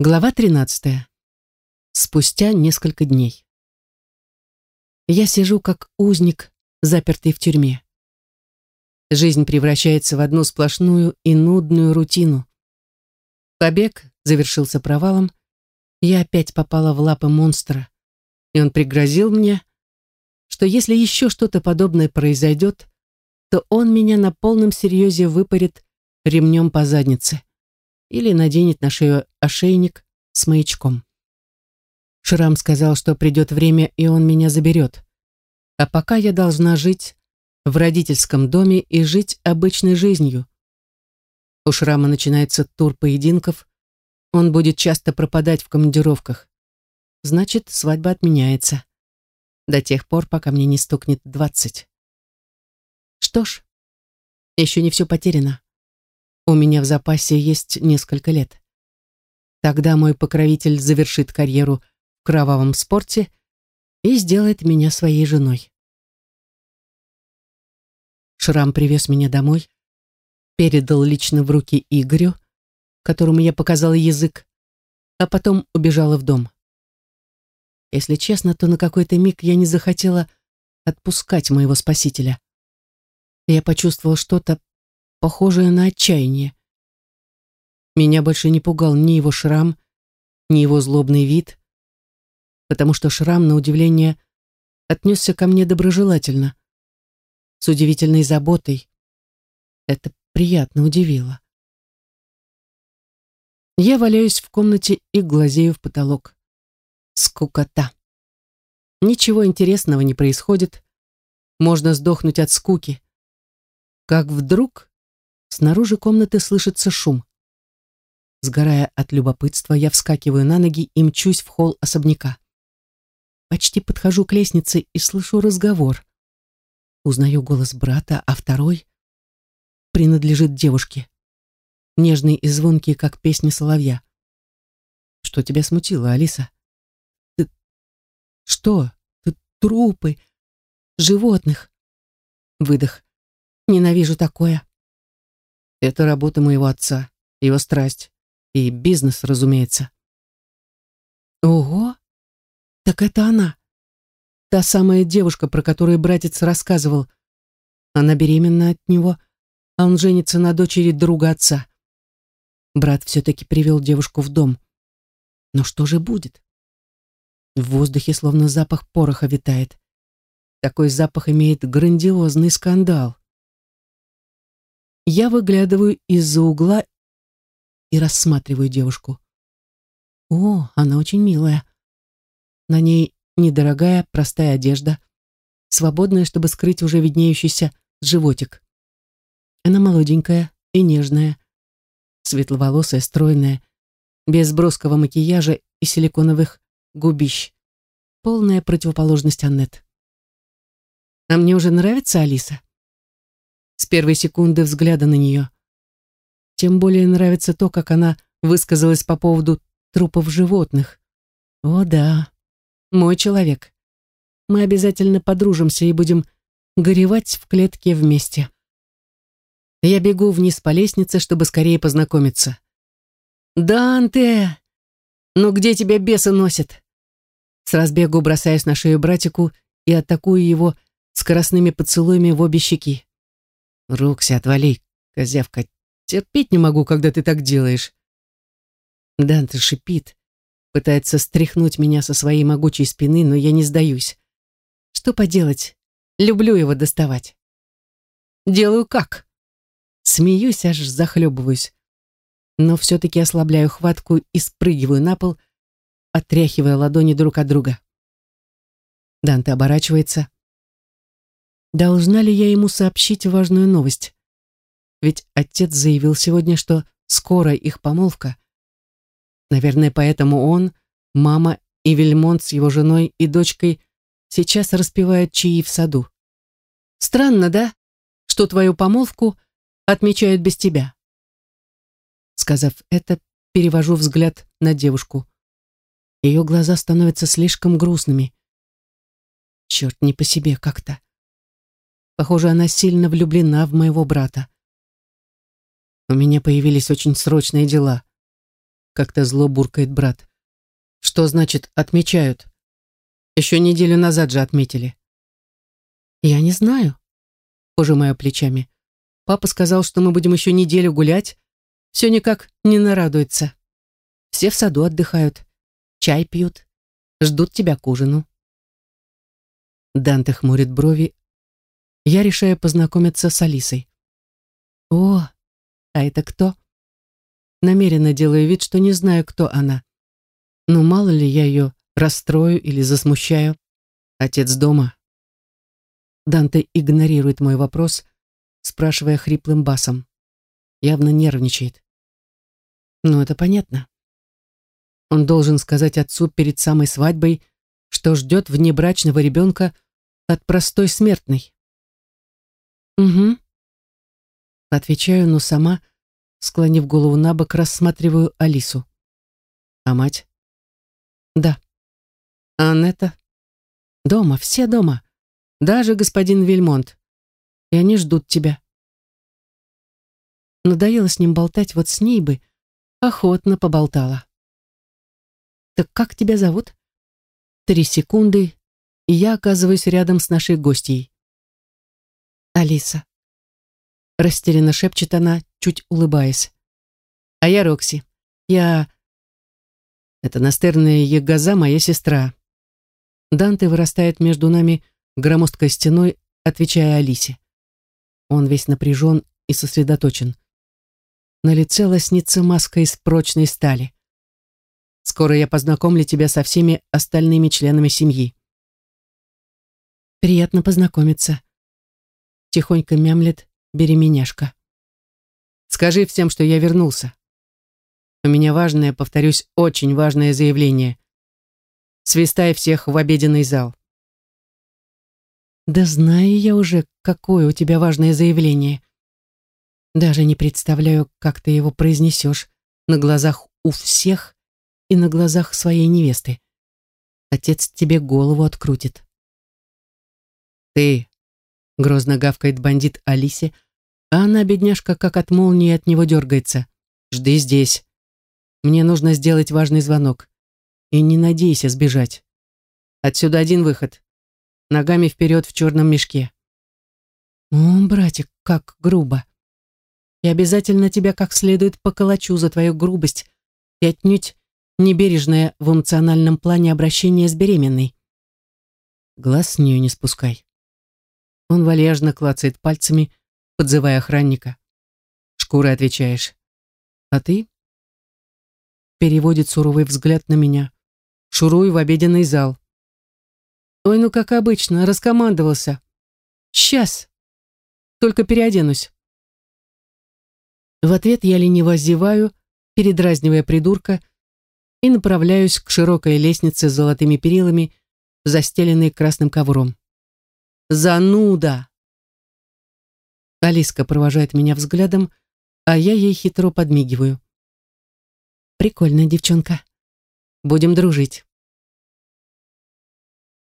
Глава 13. Спустя несколько дней. Я сижу как узник, запертый в тюрьме. Жизнь превращается в одну сплошную и нудную рутину. Побег завершился провалом. Я опять попала в лапы монстра, и он пригрозил мне, что если еще что-то подобное произойдет, то он меня на полном серьезе выпарит ремнем по заднице или наденет на шею ошейник с маячком. Шрам сказал, что придет время, и он меня заберет. А пока я должна жить в родительском доме и жить обычной жизнью. У Шрама начинается тур поединков, он будет часто пропадать в командировках. Значит, свадьба отменяется. До тех пор, пока мне не стукнет двадцать. Что ж, еще не все потеряно. У меня в запасе есть несколько лет. Тогда мой покровитель завершит карьеру в кровавом спорте и сделает меня своей женой. Шрам привез меня домой, передал лично в руки Игорю, которому я показала язык, а потом убежала в дом. Если честно, то на какой-то миг я не захотела отпускать моего спасителя. Я почувствовала что-то похожее на отчаяние. Меня больше не пугал ни его шрам, ни его злобный вид, потому что шрам, на удивление, отнесся ко мне доброжелательно, с удивительной заботой. Это приятно удивило. Я валяюсь в комнате и глазею в потолок. Скукота. Ничего интересного не происходит. Можно сдохнуть от скуки. Как вдруг Снаружи комнаты слышится шум. Сгорая от любопытства, я вскакиваю на ноги и мчусь в холл особняка. Почти подхожу к лестнице и слышу разговор. Узнаю голос брата, а второй принадлежит девушке. Нежный и звонкий, как песня соловья. Что тебя смутило, Алиса? Ты... Что? Ты трупы животных. Выдох. Ненавижу такое. Это работа моего отца, его страсть и бизнес, разумеется. Ого! Так это она. Та самая девушка, про которую братец рассказывал. Она беременна от него, а он женится на дочери друга отца. Брат все-таки привел девушку в дом. Но что же будет? В воздухе словно запах пороха витает. Такой запах имеет грандиозный скандал. Я выглядываю из-за угла и рассматриваю девушку. О, она очень милая. На ней недорогая, простая одежда, свободная, чтобы скрыть уже виднеющийся животик. Она молоденькая и нежная, светловолосая, стройная, без броского макияжа и силиконовых губищ. Полная противоположность Аннет. А мне уже нравится Алиса с первой секунды взгляда на нее. Тем более нравится то, как она высказалась по поводу трупов животных. О да, мой человек. Мы обязательно подружимся и будем горевать в клетке вместе. Я бегу вниз по лестнице, чтобы скорее познакомиться. «Данте! Ну где тебя бесы носят?» С разбегу бросаюсь на шею братику и атакую его скоростными поцелуями в обе щеки. Рукси, отвали, козявка. Терпеть не могу, когда ты так делаешь. Данте шипит, пытается стряхнуть меня со своей могучей спины, но я не сдаюсь. Что поделать? Люблю его доставать. Делаю как? Смеюсь, аж захлебываюсь. Но все-таки ослабляю хватку и спрыгиваю на пол, отряхивая ладони друг от друга. Данте оборачивается, Должна ли я ему сообщить важную новость? Ведь отец заявил сегодня, что скоро их помолвка. Наверное, поэтому он, мама и Вельмонт с его женой и дочкой сейчас распевают чаи в саду. Странно, да, что твою помолвку отмечают без тебя? Сказав это, перевожу взгляд на девушку. Ее глаза становятся слишком грустными. Черт, не по себе как-то. Похоже, она сильно влюблена в моего брата. У меня появились очень срочные дела. как-то зло буркает брат. Что значит «отмечают»? Еще неделю назад же отметили. Я не знаю. Пожимаю плечами. Папа сказал, что мы будем еще неделю гулять. Все никак не нарадуется. Все в саду отдыхают, чай пьют, ждут тебя к ужину. Данте хмурит брови. Я решаю познакомиться с Алисой. О, а это кто? Намеренно делаю вид, что не знаю, кто она. Но мало ли я ее расстрою или засмущаю. Отец дома. Данте игнорирует мой вопрос, спрашивая хриплым басом. Явно нервничает. Ну, это понятно. Он должен сказать отцу перед самой свадьбой, что ждет внебрачного ребенка от простой смертной. Угу. Отвечаю, но сама, склонив голову на бок, рассматриваю Алису. А мать? Да. А Аннета? Дома, все дома. Даже господин Вильмонт. И они ждут тебя. Надоело с ним болтать, вот с ней бы охотно поболтала. Так как тебя зовут? Три секунды, и я оказываюсь рядом с нашей гостьей. Алиса. Растерянно шепчет она, чуть улыбаясь. А я Рокси. Я... Это настырная Егоза, моя сестра. Данте вырастает между нами громоздкой стеной, отвечая Алисе. Он весь напряжен и сосредоточен. На лице лоснится маска из прочной стали. Скоро я познакомлю тебя со всеми остальными членами семьи. Приятно познакомиться. Тихонько мямлет беременяшка. Скажи всем, что я вернулся. У меня важное, повторюсь, очень важное заявление. Свистай всех в обеденный зал. Да знаю я уже, какое у тебя важное заявление. Даже не представляю, как ты его произнесешь на глазах у всех и на глазах своей невесты. Отец тебе голову открутит. Ты, грозно гавкает бандит Алисе, а она, бедняжка, как от молнии от него дергается. Жди здесь. Мне нужно сделать важный звонок. И не надейся сбежать. Отсюда один выход. Ногами вперед в черном мешке. О, братик, как грубо. И обязательно тебя как следует поколочу за твою грубость и отнюдь небережное в эмоциональном плане обращение с беременной. Глаз с нее не спускай. Он вальяжно клацает пальцами, подзывая охранника. Шкурой отвечаешь. А ты? Переводит суровый взгляд на меня. Шуруй в обеденный зал. Ой, ну как обычно, раскомандовался. Сейчас. Только переоденусь. В ответ я лениво зеваю, передразнивая придурка, и направляюсь к широкой лестнице с золотыми перилами, застеленной красным ковром. «Зануда!» Алиска провожает меня взглядом, а я ей хитро подмигиваю. «Прикольная девчонка. Будем дружить».